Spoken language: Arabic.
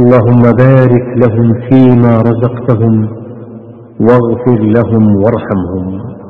اللهم بارك لهم فيما رزقتهم واغفر لهم وارحمهم.